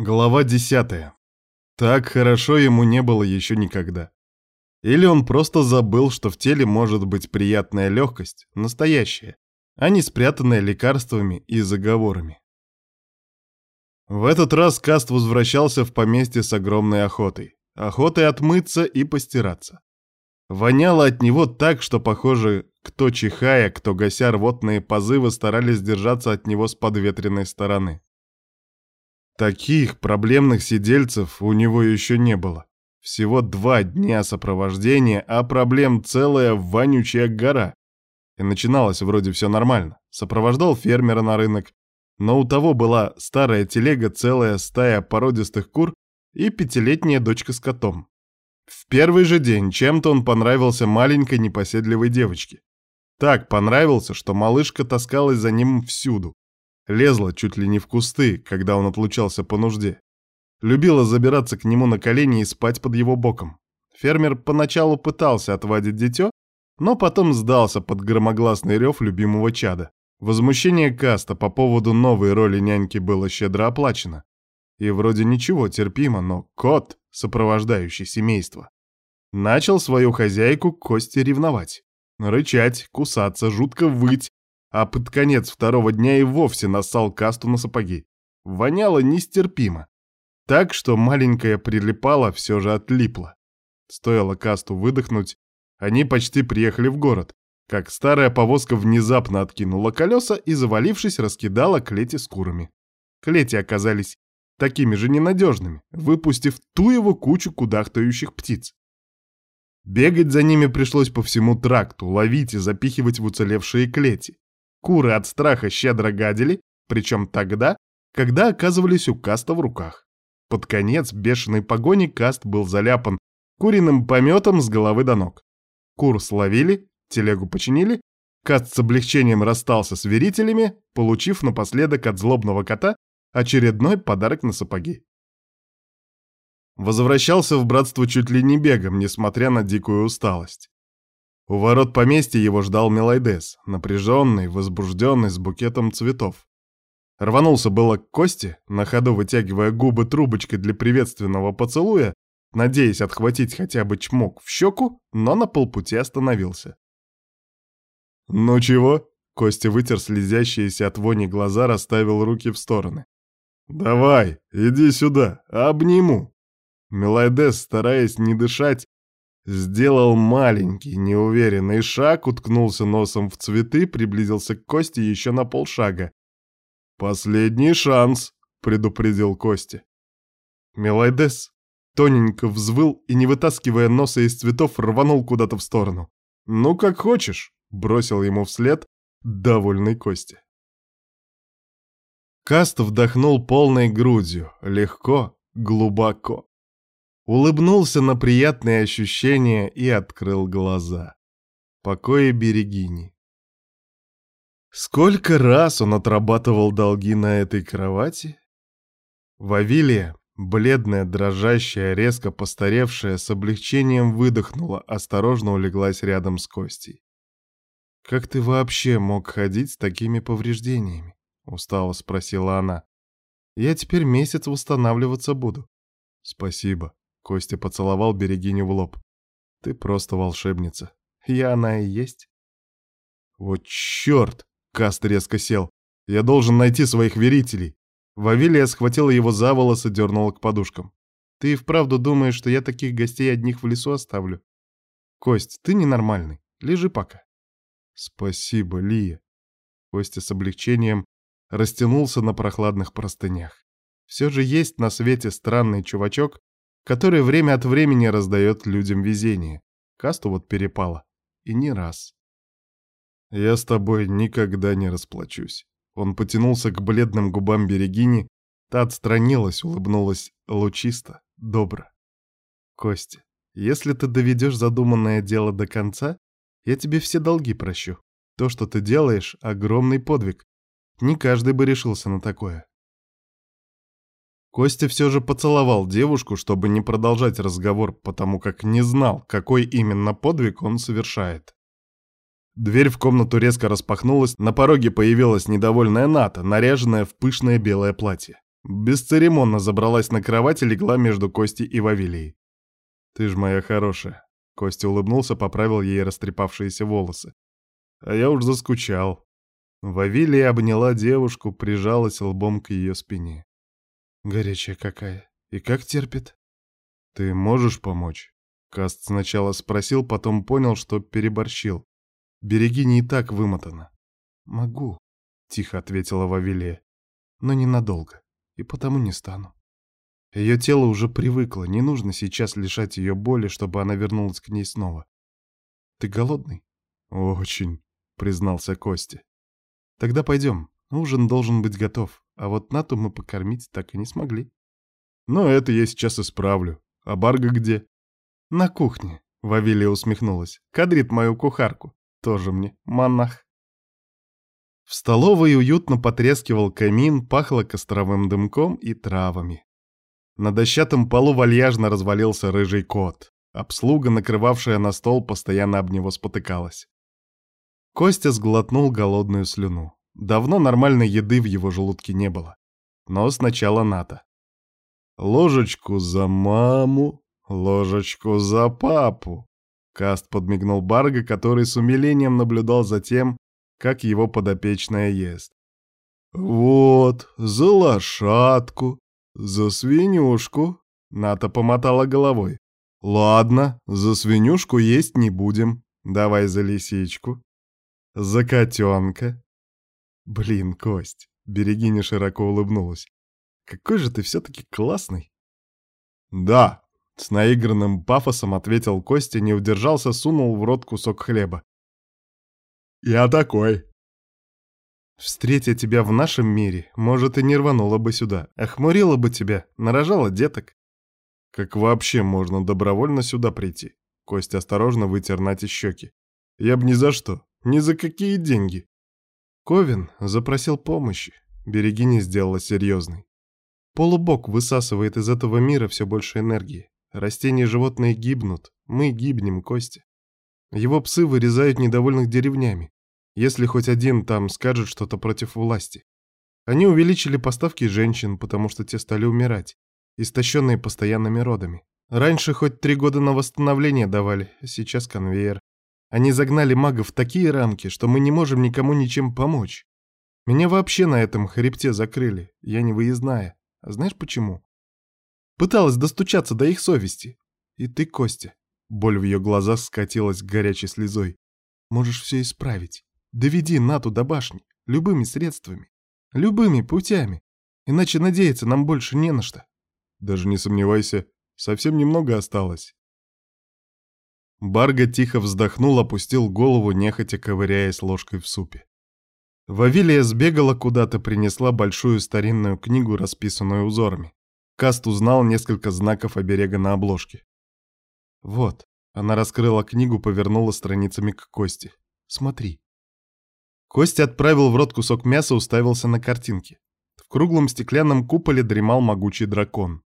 Глава десятая. Так хорошо ему не было еще никогда. Или он просто забыл, что в теле может быть приятная легкость, настоящая, а не спрятанная лекарствами и заговорами. В этот раз Каст возвращался в поместье с огромной охотой. Охотой отмыться и постираться. Воняло от него так, что, похоже, кто чихая, кто гася рвотные позывы, старались держаться от него с подветренной стороны. Таких проблемных сидельцев у него еще не было. Всего два дня сопровождения, а проблем целая вонючая гора. И начиналось вроде все нормально. Сопровождал фермера на рынок, но у того была старая телега, целая стая породистых кур и пятилетняя дочка с котом. В первый же день чем-то он понравился маленькой непоседливой девочке. Так понравился, что малышка таскалась за ним всюду. Лезла чуть ли не в кусты, когда он отлучался по нужде. Любила забираться к нему на колени и спать под его боком. Фермер поначалу пытался отвадить дитё, но потом сдался под громогласный рев любимого чада. Возмущение Каста по поводу новой роли няньки было щедро оплачено. И вроде ничего, терпимо, но кот, сопровождающий семейство, начал свою хозяйку Кости ревновать. Рычать, кусаться, жутко выть, а под конец второго дня и вовсе нассал касту на сапоги. Воняло нестерпимо. Так что маленькая прилипала все же отлипла. Стоило касту выдохнуть, они почти приехали в город, как старая повозка внезапно откинула колеса и, завалившись, раскидала клети с курами. Клети оказались такими же ненадежными, выпустив ту его кучу кудахтающих птиц. Бегать за ними пришлось по всему тракту, ловить и запихивать в уцелевшие клети. Куры от страха щедро гадили, причем тогда, когда оказывались у Каста в руках. Под конец бешеной погони Каст был заляпан куриным пометом с головы до ног. Кур словили, телегу починили, Каст с облегчением расстался с верителями, получив напоследок от злобного кота очередной подарок на сапоги. Возвращался в братство чуть ли не бегом, несмотря на дикую усталость. У ворот поместья его ждал Мелайдес, напряженный, возбужденный, с букетом цветов. Рванулся было к Косте, на ходу вытягивая губы трубочкой для приветственного поцелуя, надеясь отхватить хотя бы чмок в щеку, но на полпути остановился. «Ну чего?» — Костя вытер слезящиеся от вони глаза, расставил руки в стороны. «Давай, иди сюда, обниму!» Мелайдес, стараясь не дышать, Сделал маленький, неуверенный шаг, уткнулся носом в цветы, приблизился к Косте еще на полшага. «Последний шанс», — предупредил Костя. Мелайдес тоненько взвыл и, не вытаскивая носа из цветов, рванул куда-то в сторону. «Ну, как хочешь», — бросил ему вслед довольный Костя. Каст вдохнул полной грудью, легко, глубоко улыбнулся на приятные ощущения и открыл глаза. Покоя Берегини. Сколько раз он отрабатывал долги на этой кровати? Вавилия, бледная, дрожащая, резко постаревшая, с облегчением выдохнула, осторожно улеглась рядом с Костей. «Как ты вообще мог ходить с такими повреждениями?» — устало спросила она. «Я теперь месяц восстанавливаться буду». «Спасибо», Костя поцеловал Берегиню в лоб. «Ты просто волшебница. Я она и есть». «Вот черт!» — Каст резко сел. «Я должен найти своих верителей». Вавилия схватила его за волосы, дернула к подушкам. «Ты и вправду думаешь, что я таких гостей одних в лесу оставлю?» «Кость, ты ненормальный. Лежи пока». «Спасибо, Лия». Костя с облегчением растянулся на прохладных простынях. Все же есть на свете странный чувачок, который время от времени раздает людям везение. Касту вот перепало. И не раз. Я с тобой никогда не расплачусь. Он потянулся к бледным губам Берегини, та отстранилась, улыбнулась лучисто, добро. Костя, если ты доведешь задуманное дело до конца, я тебе все долги прощу. То, что ты делаешь, — огромный подвиг. Не каждый бы решился на такое. Костя все же поцеловал девушку, чтобы не продолжать разговор, потому как не знал, какой именно подвиг он совершает. Дверь в комнату резко распахнулась, на пороге появилась недовольная Ната, наряженная в пышное белое платье. Бесцеремонно забралась на кровать и легла между Костей и Вавилией. «Ты ж моя хорошая». Костя улыбнулся, поправил ей растрепавшиеся волосы. «А я уж заскучал». Вавилия обняла девушку, прижалась лбом к ее спине. «Горячая какая. И как терпит?» «Ты можешь помочь?» Каст сначала спросил, потом понял, что переборщил. Берегиня и так вымотана. «Могу», — тихо ответила Вавилия. «Но ненадолго, и потому не стану. Ее тело уже привыкло, не нужно сейчас лишать ее боли, чтобы она вернулась к ней снова. Ты голодный?» «Очень», — признался Костя. «Тогда пойдем, ужин должен быть готов, а вот Нату мы покормить так и не смогли». «Но это я сейчас исправлю. А Барга где?» «На кухне», — Вавилия усмехнулась. «Кадрит мою кухарку. Тоже мне монах». В столовой уютно потрескивал камин, пахло костровым дымком и травами. На дощатом полу вальяжно развалился рыжий кот. Обслуга, накрывавшая на стол, постоянно об него спотыкалась. Костя сглотнул голодную слюну. Давно нормальной еды в его желудке не было. Но сначала НАТО. «Ложечку за маму, ложечку за папу», Каст подмигнул Барга, который с умилением наблюдал за тем, как его подопечная ест. «Вот, за лошадку, за свинюшку», — Ната помотала головой. «Ладно, за свинюшку есть не будем. Давай за лисичку. За котенка». «Блин, Кость», — Берегиня широко улыбнулась. «Какой же ты все-таки классный». «Да», с наигранным пафосом ответил Костя, не удержался, сунул в рот кусок хлеба. «Я такой!» Встретя тебя в нашем мире, может, и не рванула бы сюда, охмурила бы тебя, нарожала деток. Как вообще можно добровольно сюда прийти? Костя осторожно вытер Нате щеки. Я бы ни за что, ни за какие деньги. Ковин запросил помощи. Берегини сделала серьезный. Полубок высасывает из этого мира все больше энергии. Растения и животные гибнут, мы гибнем, Костя. Его псы вырезают недовольных деревнями, если хоть один там скажет что-то против власти. Они увеличили поставки женщин, потому что те стали умирать, истощенные постоянными родами. Раньше хоть три года на восстановление давали, сейчас конвейер. Они загнали магов в такие рамки, что мы не можем никому ничем помочь. Меня вообще на этом хребте закрыли, я не выездная. А знаешь почему? Пыталась достучаться до их совести. И ты, Костя. Боль в ее глазах скатилась горячей слезой. Можешь все исправить. Доведи Нату до башни. Любыми средствами. Любыми путями. Иначе надеяться нам больше не на что. Даже не сомневайся, совсем немного осталось. Барга тихо вздохнул, опустил голову, нехотя ковыряясь ложкой в супе. Вавилия сбегала куда-то, принесла большую старинную книгу, расписанную узорами. Каст узнал несколько знаков оберега на обложке. «Вот», — она раскрыла книгу, повернула страницами к Косте. «Смотри». Костя отправил в рот кусок мяса, уставился на картинки. В круглом стеклянном куполе дремал могучий дракон.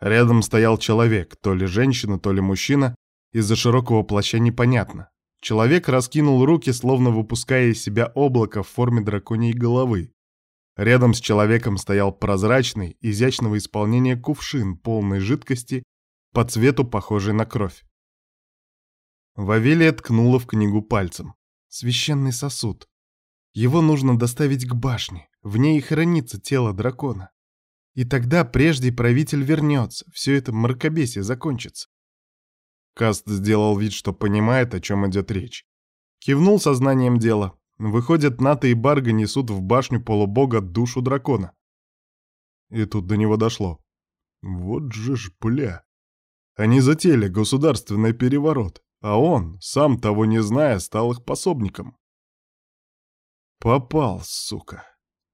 Рядом стоял человек, то ли женщина, то ли мужчина, из-за широкого плаща непонятно. Человек раскинул руки, словно выпуская из себя облако в форме драконьей головы. Рядом с человеком стоял прозрачный, изящного исполнения кувшин, полной жидкости, по цвету похожий на кровь. Вавилия ткнула в книгу пальцем. Священный сосуд. Его нужно доставить к башне. В ней хранится тело дракона. И тогда прежде правитель вернется, все это мракобесие закончится. Каст сделал вид, что понимает, о чем идет речь. Кивнул сознанием дела, Выходят, Ната и Барга несут в башню полубога душу дракона. И тут до него дошло. Вот же ж, бля. Они затеяли государственный переворот, а он, сам того не зная, стал их пособником. Попал, сука.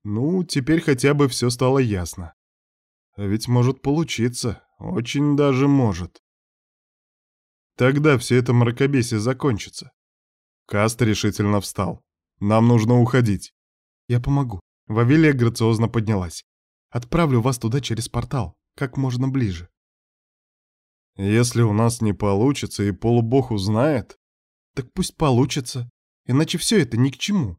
Ну, теперь хотя бы все стало ясно. А ведь может получиться, очень даже может. Тогда все это мракобесие закончится. Каст решительно встал. Нам нужно уходить. Я помогу. Вавилия грациозно поднялась. Отправлю вас туда через портал, как можно ближе. Если у нас не получится и полубог узнает, так пусть получится, иначе все это ни к чему.